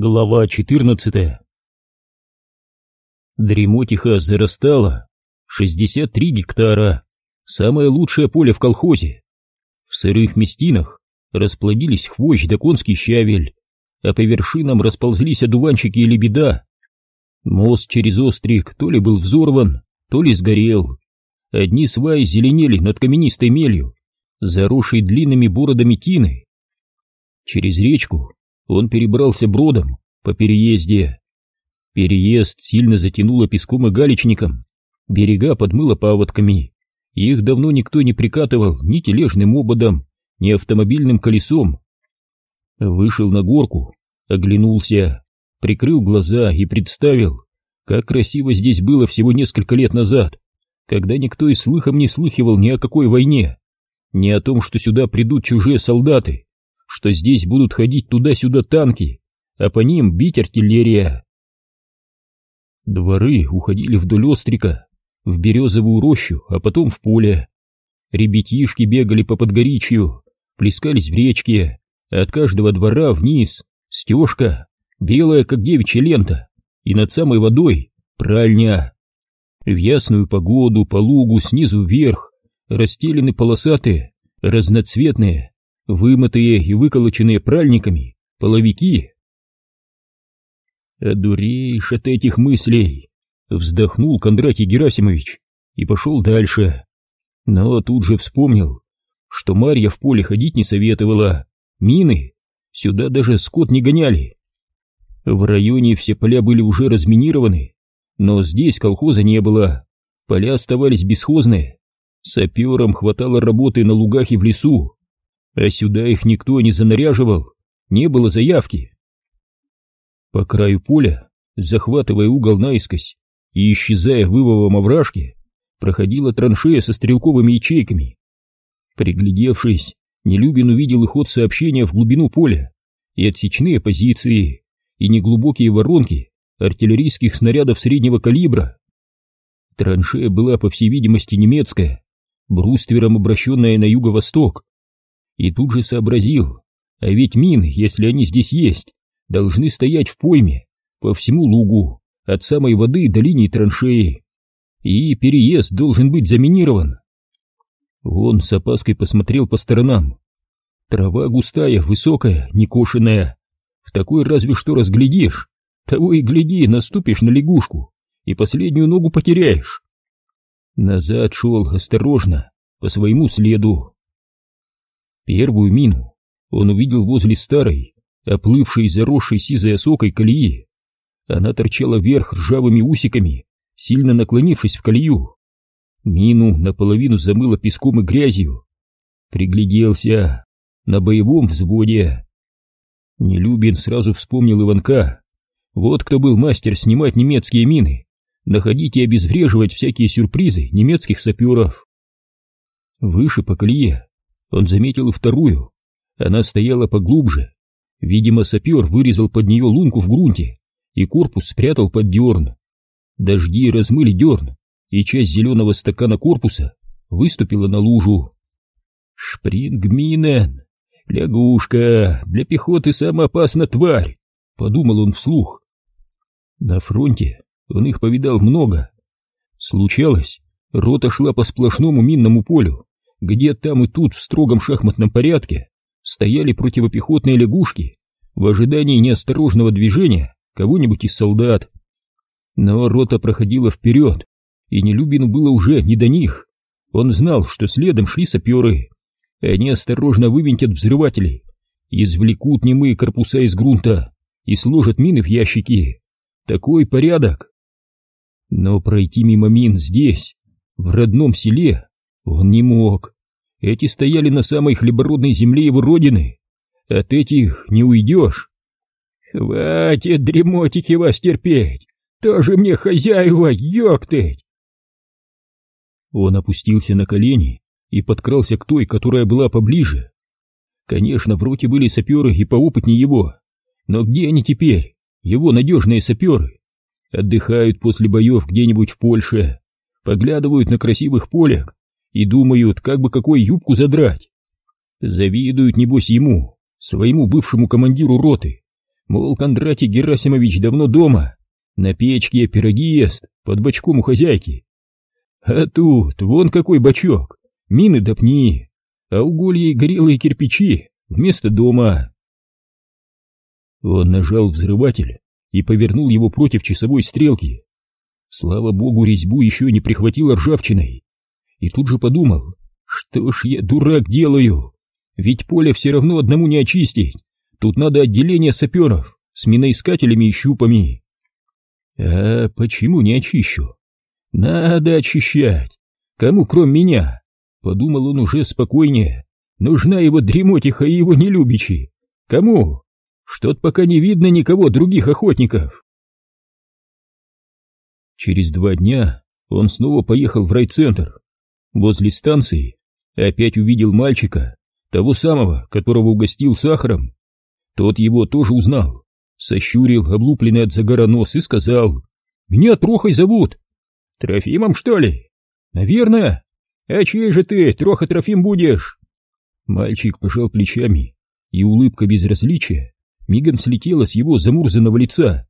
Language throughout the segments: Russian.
Глава 14 Дремотиха зарастала. 63 гектара. Самое лучшее поле в колхозе. В сырых местинах расплодились хвощ да конский щавель, а по вершинам расползлись одуванчики и лебеда. Мост через острик то ли был взорван, то ли сгорел. Одни сваи зеленели над каменистой мелью, заросшей длинными бородами тины. Через речку он перебрался бродом по переезде. Переезд сильно затянуло песком и галечником, берега подмыло паводками. Их давно никто не прикатывал ни тележным ободом, ни автомобильным колесом. Вышел на горку, оглянулся, прикрыл глаза и представил, как красиво здесь было всего несколько лет назад, когда никто и слыхом не слыхивал ни о какой войне, ни о том, что сюда придут чужие солдаты что здесь будут ходить туда-сюда танки, а по ним бить артиллерия. Дворы уходили вдоль острика, в березовую рощу, а потом в поле. Ребятишки бегали по подгоричью, плескались в речке, а от каждого двора вниз стежка, белая, как девичья лента, и над самой водой пральня. В ясную погоду по лугу снизу вверх расстелены полосатые, разноцветные, вымытые и выколоченные пральниками половики. «Одуреешь от этих мыслей!» — вздохнул Кондратий Герасимович и пошел дальше. Но тут же вспомнил, что Марья в поле ходить не советовала. Мины сюда даже скот не гоняли. В районе все поля были уже разминированы, но здесь колхоза не было. Поля оставались бесхозные. Саперам хватало работы на лугах и в лесу а сюда их никто не занаряживал, не было заявки. По краю поля, захватывая угол наискось и исчезая в вывовом овражке, проходила траншея со стрелковыми ячейками. Приглядевшись, Нелюбин увидел и ход сообщения в глубину поля, и отсечные позиции, и неглубокие воронки артиллерийских снарядов среднего калибра. Траншея была, по всей видимости, немецкая, бруствером обращенная на юго-восток, и тут же сообразил, а ведь мины, если они здесь есть, должны стоять в пойме, по всему лугу, от самой воды до линии траншеи. И переезд должен быть заминирован. Он с опаской посмотрел по сторонам. Трава густая, высокая, некошенная. В такой разве что разглядишь. Того и гляди, наступишь на лягушку и последнюю ногу потеряешь. Назад шел осторожно, по своему следу. Первую мину он увидел возле старой, оплывшей и заросшей сизой осокой колеи. Она торчала вверх ржавыми усиками, сильно наклонившись в колею. Мину наполовину замыло песком и грязью. Пригляделся на боевом взводе. Нелюбин сразу вспомнил Иванка. Вот кто был мастер снимать немецкие мины, находить и обезвреживать всякие сюрпризы немецких саперов. Выше по колее он заметил вторую. Она стояла поглубже. Видимо, сапер вырезал под нее лунку в грунте и корпус спрятал под дерн. Дожди размыли дерн, и часть зеленого стакана корпуса выступила на лужу. «Шпрингминен! Лягушка! Для пехоты самая опасная тварь!» — подумал он вслух. На фронте он их повидал много. Случалось, рота шла по сплошному минному полю, где там и тут в строгом шахматном порядке стояли противопехотные лягушки в ожидании неосторожного движения кого-нибудь из солдат. Но рота проходила вперед, и Нелюбину было уже не до них. Он знал, что следом шли саперы, они осторожно вывинтят взрыватели, извлекут немые корпуса из грунта и сложат мины в ящики. Такой порядок. Но пройти мимо мин здесь, в родном селе, он не мог. Эти стояли на самой хлебородной земле его родины. От этих не уйдешь. Хватит дремотики вас терпеть. Тоже мне хозяева, ёктыть. Он опустился на колени и подкрался к той, которая была поближе. Конечно, в роте были саперы и поопытнее его. Но где они теперь, его надежные саперы? Отдыхают после боев где-нибудь в Польше, поглядывают на красивых полях и думают, как бы какой юбку задрать. Завидуют, небось, ему, своему бывшему командиру роты, Мол, Кондратий Герасимович давно дома, на печке пироги ест, под бочком у хозяйки. А тут вон какой бачок, мины да пни, а уголья и горелые кирпичи вместо дома. Он нажал взрыватель и повернул его против часовой стрелки. Слава богу, резьбу еще не прихватило ржавчиной. И тут же подумал, что ж я дурак делаю, ведь поле все равно одному не очистить. Тут надо отделение саперов с миноискателями и щупами. А почему не очищу? Надо очищать. Кому, кроме меня? Подумал он уже спокойнее. Нужна его дремотиха и его нелюбичи. Кому? Что-то пока не видно никого других охотников. Через два дня он снова поехал в райцентр. Возле станции опять увидел мальчика, того самого, которого угостил сахаром. Тот его тоже узнал, сощурил облупленный от загара нос и сказал, «Меня Трохой зовут». «Трофимом, что ли?» «Наверное. А чей же ты, Троха Трофим, будешь?» Мальчик пожал плечами, и улыбка безразличия мигом слетела с его замурзанного лица.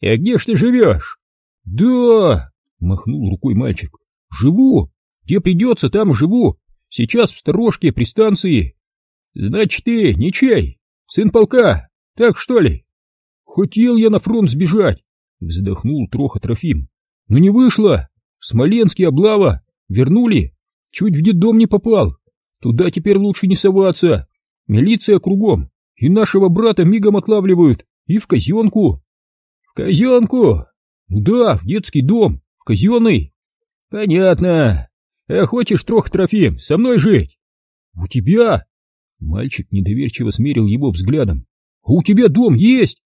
«А где ж ты живешь?» «Да!» — махнул рукой мальчик. «Живу! Где придется, там живу! Сейчас в сторожке при станции!» «Значит, ты ничей, сын полка, так что ли?» «Хотел я на фронт сбежать!» — вздохнул Троха Трофим. «Но не вышло! В Смоленске облава! Вернули! Чуть в детдом не попал! Туда теперь лучше не соваться! Милиция кругом! И нашего брата мигом отлавливают! И в казенку!» «В казенку!» Ну да, в детский дом, в казенный. Понятно. А хочешь, Трох Трофим, со мной жить? У тебя? Мальчик недоверчиво смерил его взглядом. А у тебя дом есть?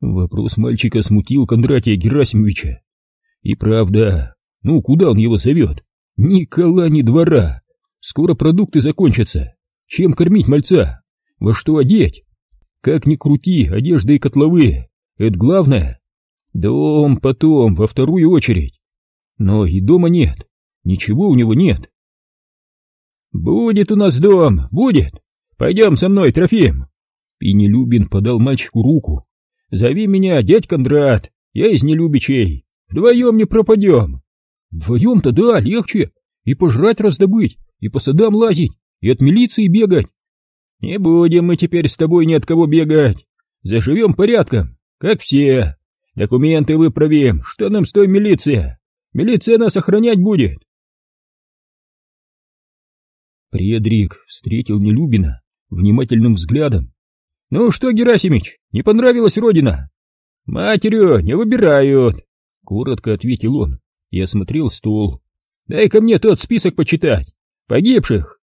Вопрос мальчика смутил Кондратия Герасимовича. И правда, ну куда он его зовет? Ни кола, ни двора. Скоро продукты закончатся. Чем кормить мальца? Во что одеть? Как ни крути, одежда и котловые. Это главное. Дом потом, во вторую очередь. Но и дома нет, ничего у него нет. «Будет у нас дом, будет! Пойдем со мной, Трофим!» Пенелюбин подал мальчику руку. «Зови меня дядь Кондрат, я из Нелюбичей, вдвоем не пропадем!» «Вдвоем-то да, легче, и пожрать раздобыть, и по садам лазить, и от милиции бегать!» «Не будем мы теперь с тобой ни от кого бегать, заживем порядком, как все!» Документы выправим, что нам с той милиция? Милиция нас охранять будет. Предрик встретил Нелюбина внимательным взглядом. «Ну что, Герасимич, не понравилась родина?» «Матерью не выбирают», — коротко ответил он и осмотрел стол. «Дай-ка мне тот список почитать. Погибших».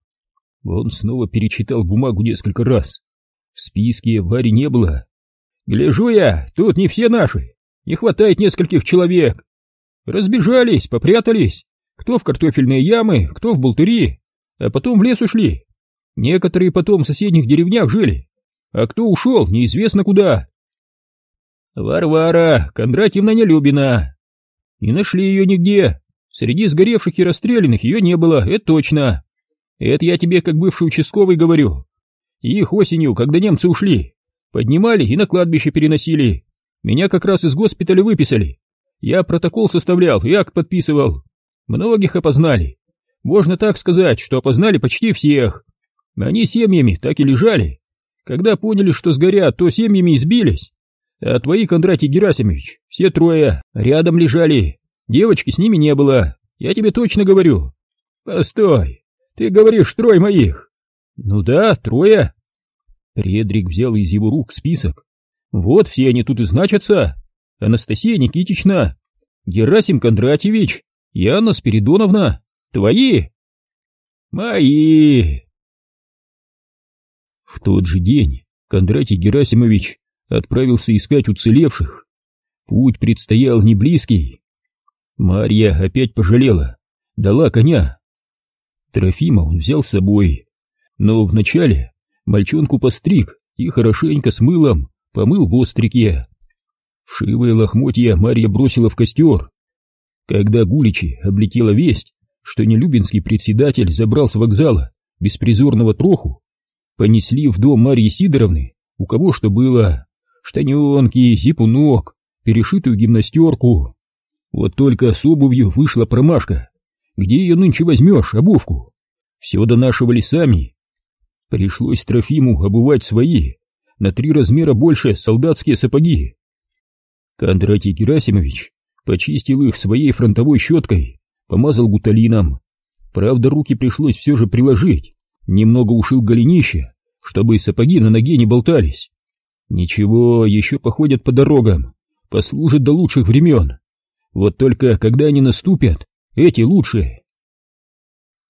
Он снова перечитал бумагу несколько раз. В списке Вари не было. «Гляжу я, тут не все наши. Не хватает нескольких человек. Разбежались, попрятались. Кто в картофельные ямы, кто в болтыри. А потом в лес ушли. Некоторые потом в соседних деревнях жили. А кто ушел, неизвестно куда. Варвара Кондратьевна Нелюбина. Не нашли ее нигде. Среди сгоревших и расстрелянных ее не было, это точно. Это я тебе как бывший участковый говорю. Их осенью, когда немцы ушли, поднимали и на кладбище переносили. Меня как раз из госпиталя выписали. Я протокол составлял и акт подписывал. Многих опознали. Можно так сказать, что опознали почти всех. Они семьями так и лежали. Когда поняли, что сгорят, то семьями избились. А твои, Кондратий Герасимович, все трое рядом лежали. Девочки с ними не было. Я тебе точно говорю. Постой, ты говоришь трое моих. Ну да, трое. Предрик взял из его рук список вот все они тут и значатся. Анастасия Никитична, Герасим Кондратьевич и Анна Спиридоновна. Твои? Мои. В тот же день Кондратий Герасимович отправился искать уцелевших. Путь предстоял не близкий. Марья опять пожалела, дала коня. Трофима он взял с собой, но вначале мальчонку постриг и хорошенько с мылом помыл в острике. Вшивые лохмотья Марья бросила в костер. Когда Гуличи облетела весть, что нелюбинский председатель забрал с вокзала беспризорного троху, понесли в дом Марьи Сидоровны, у кого что было, штаненки, зипунок, перешитую гимнастерку. Вот только с обувью вышла промашка. Где ее нынче возьмешь, обувку? Все донашивали сами. Пришлось Трофиму обувать свои, на три размера больше солдатские сапоги. Кондратий Герасимович почистил их своей фронтовой щеткой, помазал гуталином. Правда, руки пришлось все же приложить, немного ушил голенище, чтобы сапоги на ноге не болтались. Ничего, еще походят по дорогам, послужат до лучших времен. Вот только когда они наступят, эти лучшие.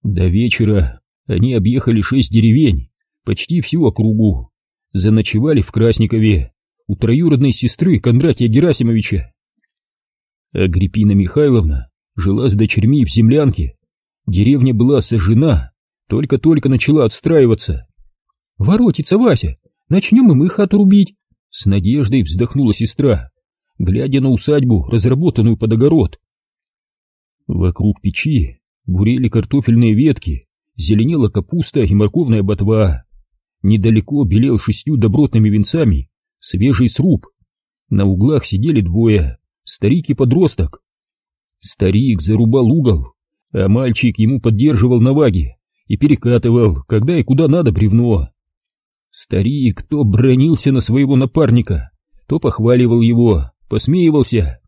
До вечера они объехали шесть деревень, почти всю округу, заночевали в Красникове у троюродной сестры Кондратия Герасимовича. Агриппина Михайловна жила с дочерьми в землянке. Деревня была сожжена, только-только начала отстраиваться. «Воротится Вася, начнем мы хату рубить!» С надеждой вздохнула сестра, глядя на усадьбу, разработанную под огород. Вокруг печи бурели картофельные ветки, зеленела капуста и морковная ботва. Недалеко белел шестью добротными венцами свежий сруб. На углах сидели двое, старик и подросток. Старик зарубал угол, а мальчик ему поддерживал на ваге и перекатывал, когда и куда надо бревно. Старик то бронился на своего напарника, то похваливал его, посмеивался.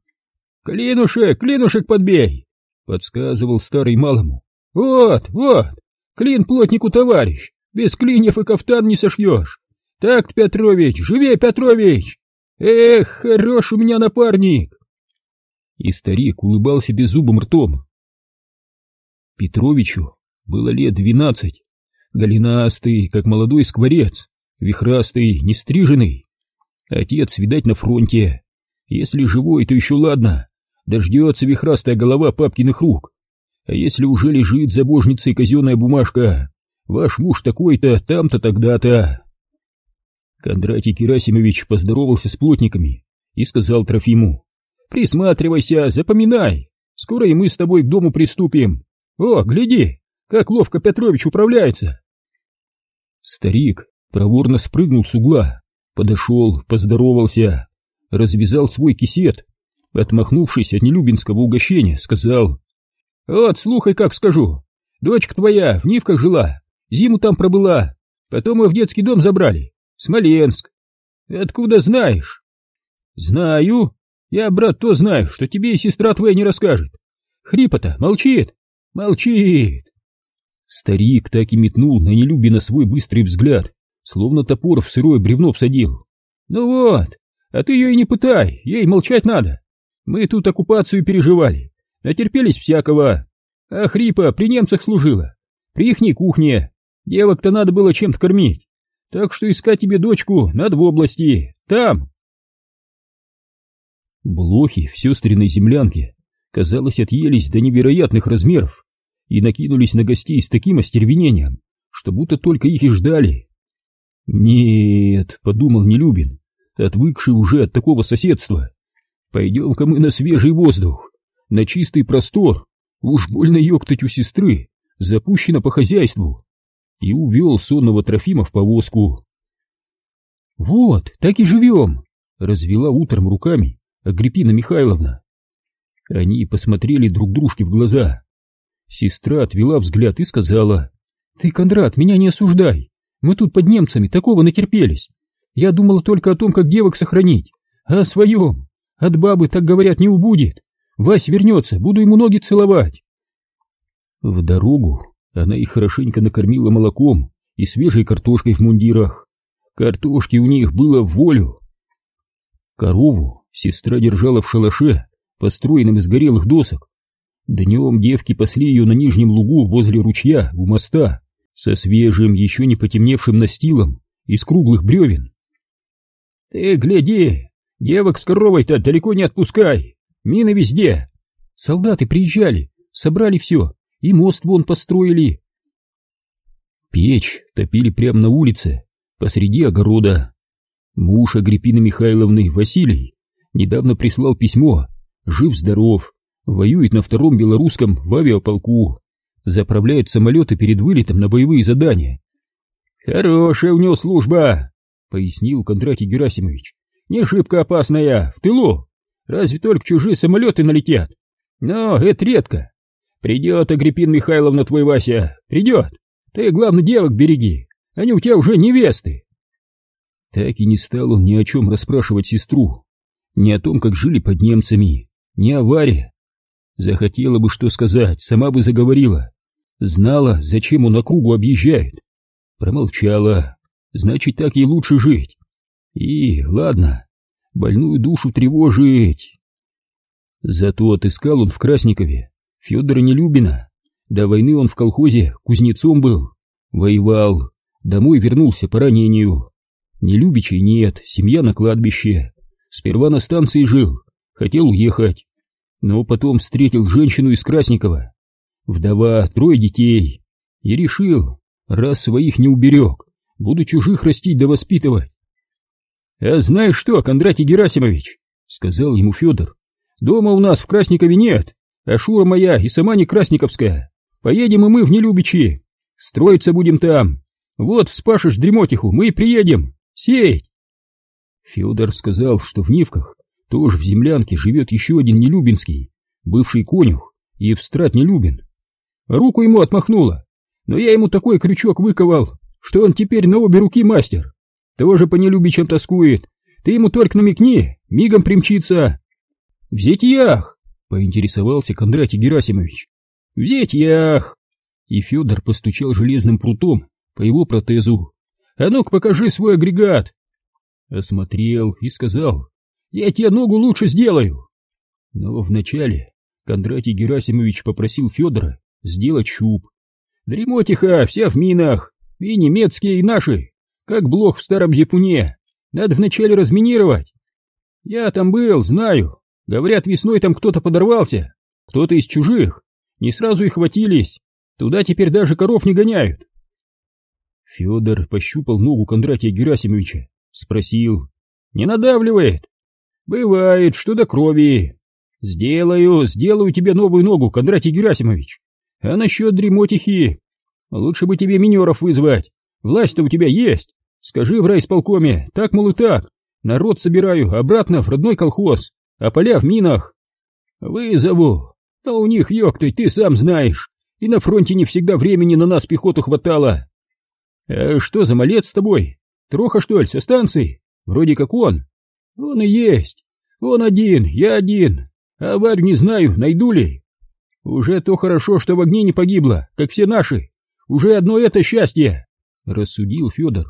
«Клинушек, клинушек подбей!» — подсказывал старый малому. «Вот, вот, клин плотнику товарищ, без клиньев и кафтан не сошьешь. Так, Петрович, живее, Петрович! Эх, хорош у меня напарник!» И старик улыбался беззубым ртом. Петровичу было лет двенадцать, голенастый, как молодой скворец, вихрастый, нестриженный. Отец, видать, на фронте. Если живой, то еще ладно, дождется вихрастая голова папкиных рук. А если уже лежит за божницей казенная бумажка, ваш муж такой-то, там-то, тогда-то. Кондратий Керасимович поздоровался с плотниками и сказал Трофиму, «Присматривайся, запоминай, скоро и мы с тобой к дому приступим. О, гляди, как ловко Петрович управляется!» Старик проворно спрыгнул с угла, подошел, поздоровался, развязал свой кисет, отмахнувшись от нелюбинского угощения, сказал, «Вот, слухай, как скажу, дочка твоя в Нивках жила, зиму там пробыла, потом ее в детский дом забрали, Смоленск. Откуда знаешь?» «Знаю. Я, брат, то знаю, что тебе и сестра твоя не расскажет. Хрипота молчит, молчит. Старик так и метнул на Нелюбина свой быстрый взгляд, словно топор в сырое бревно всадил. «Ну вот, а ты ее и не пытай, ей молчать надо. Мы тут оккупацию переживали, натерпелись всякого. А Хрипа при немцах служила, при ихней кухне. Девок-то надо было чем-то кормить. Так что искать тебе дочку надо в области, там». Блохи в сестренной землянке, казалось, отъелись до невероятных размеров и накинулись на гостей с таким остервенением, что будто только их и ждали. «Нет», — подумал Нелюбин, отвыкший уже от такого соседства, «пойдем-ка мы на свежий воздух, на чистый простор, уж больно ёктать у сестры, запущено по хозяйству», и увел сонного Трофима в повозку. «Вот, так и живем», — развела утром руками Агриппина Михайловна. Они посмотрели друг дружке в глаза. Сестра отвела взгляд и сказала, «Ты, Кондрат, меня не осуждай. Мы тут под немцами такого натерпелись. Я думала только о том, как девок сохранить, а о своем. От бабы, так говорят, не убудет. Вась вернется, буду ему ноги целовать». В дорогу она их хорошенько накормила молоком и свежей картошкой в мундирах. Картошки у них было в волю. Корову сестра держала в шалаше, построенном из горелых досок, Днем девки пасли ее на нижнем лугу возле ручья у моста со свежим, еще не потемневшим настилом из круглых бревен. «Ты гляди, девок с коровой-то далеко не отпускай, мины везде. Солдаты приезжали, собрали все, и мост вон построили». Печь топили прямо на улице, посреди огорода. Муж Агриппины Михайловны, Василий, недавно прислал письмо, жив-здоров, воюет на втором белорусском в авиаполку, заправляет самолеты перед вылетом на боевые задания. «Хорошая у него служба», — пояснил Кондратий Герасимович. Не шибко опасная, в тылу. Разве только чужие самолеты налетят. Но это редко. Придет Агриппин Михайловна твой Вася, придет. Ты, главное, девок береги, они у тебя уже невесты. Так и не стал он ни о чем расспрашивать сестру, ни о том, как жили под немцами, ни Варе. Захотела бы что сказать, сама бы заговорила. Знала, зачем он округу объезжает. Промолчала, значит, так ей лучше жить. И, ладно, больную душу тревожить. Зато отыскал он в Красникове Федора Нелюбина. До войны он в колхозе кузнецом был. Воевал, домой вернулся по ранению. Нелюбичей нет, семья на кладбище. Сперва на станции жил, хотел уехать. Но потом встретил женщину из Красникова. Вдова, трое детей. И решил, раз своих не уберег, буду чужих растить да воспитывать. «А знаешь что, Кондратий Герасимович?» — сказал ему Федор. «Дома у нас в Красникове нет, а Шура моя и сама не Красниковская. Поедем и мы в Нелюбичи. Строиться будем там. Вот вспашешь дремотиху, мы и приедем. Сеять!» Федор сказал, что в Невках тоже в землянке живет еще один Нелюбинский, бывший конюх, и встрать Нелюбин. Руку ему отмахнула, но я ему такой крючок выковал, что он теперь на обе руки мастер. Тоже по нелюбичам тоскует. Ты ему только намекни, мигом примчится. В зятьях, поинтересовался Кондратий Герасимович. В зятьях. И Федор постучал железным прутом по его протезу. А ну-ка покажи свой агрегат. Осмотрел и сказал, я тебе ногу лучше сделаю. Но вначале Кондратий Герасимович попросил Федора сделать щуп. Дремотиха, вся в минах, и немецкие, и наши. Как блох в старом зипуне. Надо вначале разминировать. Я там был, знаю. Говорят, весной там кто-то подорвался. Кто-то из чужих. Не сразу и хватились. Туда теперь даже коров не гоняют. Федор пощупал ногу Кондратия Герасимовича. Спросил. Не надавливает? Бывает, что до крови. Сделаю, сделаю тебе новую ногу, Кондратий Герасимович. А насчет дремотихи? Лучше бы тебе минеров вызвать. Власть-то у тебя есть. Скажи в райисполкоме, так, мол, и так. Народ собираю обратно в родной колхоз, а поля в минах. Вызову. Но у них, ёктай, ты сам знаешь. И на фронте не всегда времени на нас пехоту хватало. А что за малец с тобой? Троха, что ли, со станции? Вроде как он. Он и есть. Он один, я один. А Варю не знаю, найду ли. Уже то хорошо, что в огне не погибло, как все наши. Уже одно это счастье. — рассудил Федор.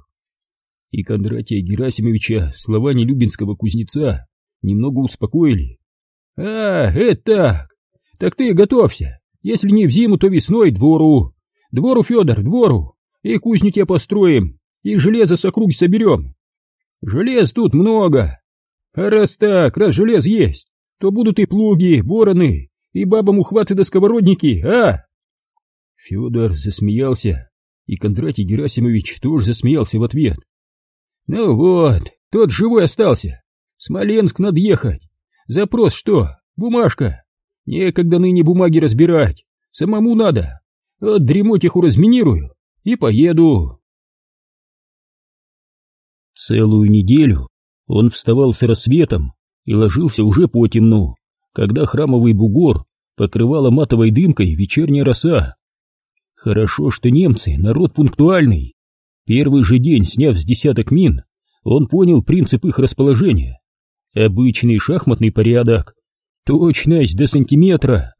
И Кондратия Герасимовича слова Нелюбинского кузнеца немного успокоили. «А, это так! Так ты готовься! Если не в зиму, то весной двору! Двору, Федор, двору! И кузню тебе построим, и железо с округи соберем! Желез тут много! А раз так, раз желез есть, то будут и плуги, бороны, и бабам ухваты да сковородники, а?» Федор засмеялся и Кондратий Герасимович тоже засмеялся в ответ. «Ну вот, тот живой остался. Смоленск надо ехать. Запрос что? Бумажка. Некогда ныне бумаги разбирать. Самому надо. Вот дремотиху разминирую и поеду». Целую неделю он вставал с рассветом и ложился уже по темну, когда храмовый бугор покрывала матовой дымкой вечерняя роса. Хорошо, что немцы — народ пунктуальный. Первый же день, сняв с десяток мин, он понял принцип их расположения. Обычный шахматный порядок, точность до сантиметра.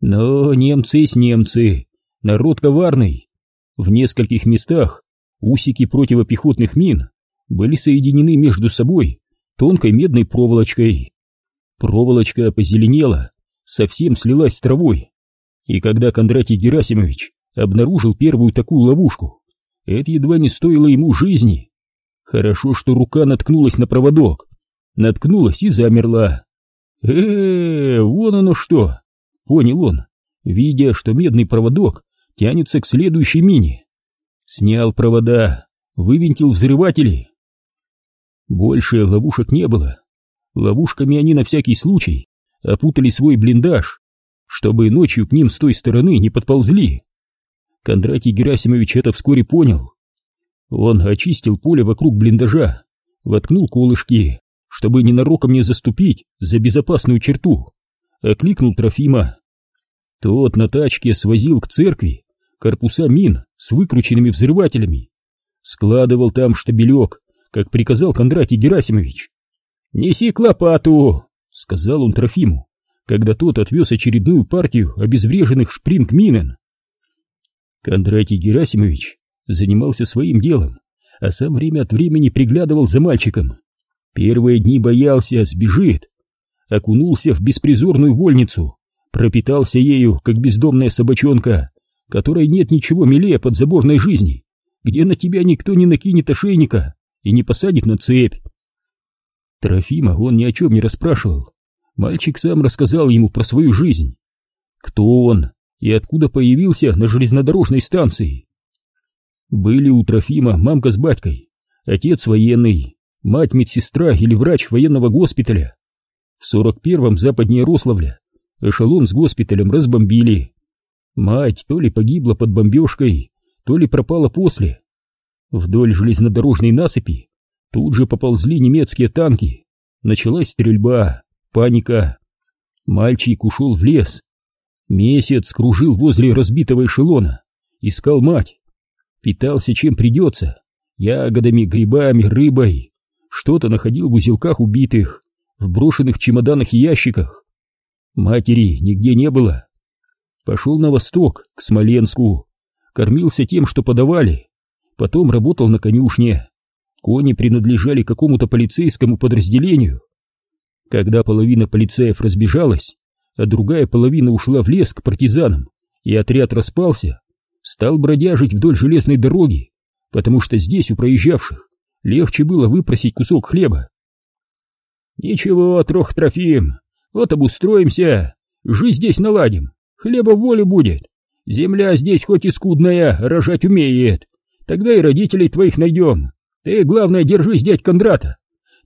Но немцы есть немцы, народ коварный. В нескольких местах усики противопехотных мин были соединены между собой тонкой медной проволочкой. Проволочка позеленела, совсем слилась с травой. И когда Кондратий Герасимович обнаружил первую такую ловушку. Это едва не стоило ему жизни. Хорошо, что рука наткнулась на проводок. Наткнулась и замерла. э, вон оно что! Понял он, видя, что медный проводок тянется к следующей мине. Снял провода, вывинтил взрыватели. Больше ловушек не было. Ловушками они на всякий случай опутали свой блиндаж, чтобы ночью к ним с той стороны не подползли. Кондратий Герасимович это вскоре понял. Он очистил поле вокруг блиндажа, воткнул колышки, чтобы ненароком не заступить за безопасную черту, окликнул Трофима. Тот на тачке свозил к церкви корпуса мин с выкрученными взрывателями. Складывал там штабелек, как приказал Кондратий Герасимович. «Неси к лопату!» — сказал он Трофиму, когда тот отвез очередную партию обезвреженных шпринг-минен. Кондратий Герасимович занимался своим делом, а сам время от времени приглядывал за мальчиком. Первые дни боялся, сбежит. Окунулся в беспризорную вольницу, пропитался ею, как бездомная собачонка, которой нет ничего милее подзаборной жизни, где на тебя никто не накинет ошейника и не посадит на цепь. Трофима он ни о чем не расспрашивал. Мальчик сам рассказал ему про свою жизнь. Кто он и откуда появился на железнодорожной станции. Были у Трофима мамка с батькой, отец военный, мать медсестра или врач военного госпиталя. В 41-м западнее Рославля эшелон с госпиталем разбомбили. Мать то ли погибла под бомбежкой, то ли пропала после. Вдоль железнодорожной насыпи тут же поползли немецкие танки. Началась стрельба, паника. Мальчик ушел в лес. Месяц кружил возле разбитого эшелона, искал мать. Питался чем придется, ягодами, грибами, рыбой. Что-то находил в узелках убитых, в брошенных чемоданах и ящиках. Матери нигде не было. Пошел на восток, к Смоленску. Кормился тем, что подавали. Потом работал на конюшне. Кони принадлежали какому-то полицейскому подразделению. Когда половина полицеев разбежалась, а другая половина ушла в лес к партизанам, и отряд распался, стал бродяжить вдоль железной дороги, потому что здесь у проезжавших легче было выпросить кусок хлеба. «Ничего, Трох Трофим, вот обустроимся, жизнь здесь наладим, хлеба в воле будет, земля здесь хоть и скудная, рожать умеет, тогда и родителей твоих найдем, ты, главное, держись, дядь Кондрата,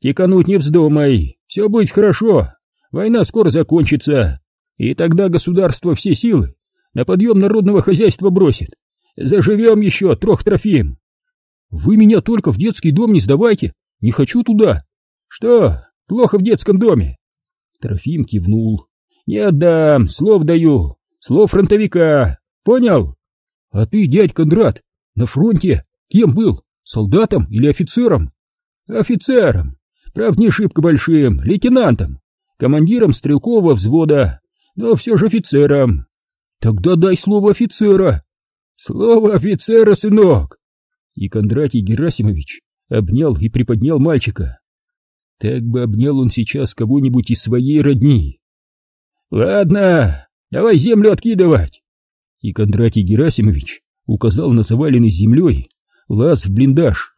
тикануть не вздумай, все будет хорошо, война скоро закончится, и тогда государство все силы на подъем народного хозяйства бросит. Заживем еще, трох Трофим. Вы меня только в детский дом не сдавайте, не хочу туда. Что, плохо в детском доме? Трофим кивнул. Не отдам, слов даю, слов фронтовика, понял? А ты, дядь Кондрат, на фронте кем был, солдатом или офицером? Офицером, правда не шибко большим, лейтенантом, командиром стрелкового взвода, но все же офицером. Тогда дай слово офицера. Слово офицера, сынок. И Кондратий Герасимович обнял и приподнял мальчика. Так бы обнял он сейчас кого-нибудь из своей родни. Ладно, давай землю откидывать. И Кондратий Герасимович указал на заваленный землей лаз в блиндаж.